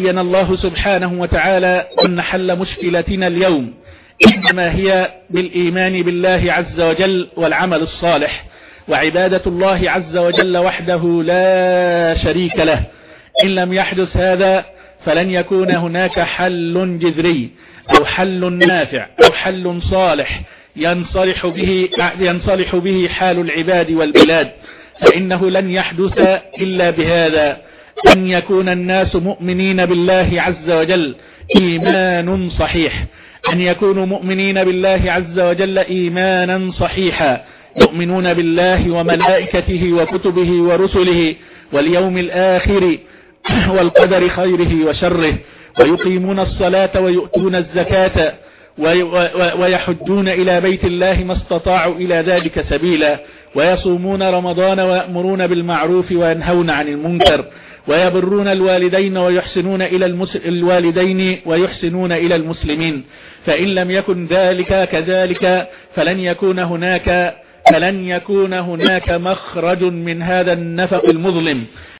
بين الله سبحانه وتعالى أن حل مشكلتنا اليوم. إنما هي بالإيمان بالله عز وجل والعمل الصالح. وعبادة الله عز وجل وحده لا شريك له. إن لم يحدث هذا فلن يكون هناك حل جذري أو حل نافع أو حل صالح ينصلح به, ينصلح به حال العباد والبلاد. فإنه لن يحدث إلا بهذا. أن يكون الناس مؤمنين بالله عز وجل. إيمان صحيح. أن يكونوا مؤمنين بالله عز وجل إيمانا صحيحا. يؤمنون بالله وملائكته وكتبه ورسله واليوم الآخر والقدر خيره وشره. ويقيمون الصلاة ويؤتون الزكاة ويحجون إلى بيت الله ما استطاعوا إلى ذلك سبيلا. ويصومون رمضان ويأمرون بالمعروف وينهون عن المنكر. ويبرون الوالدين ويحسنون إلى الوالدين ويحسنون إلى المسلمين. فإن لم يكن ذلك كذلك فلن يكون هناك فلن يكون هناك مخرج من هذا النفق المظلم.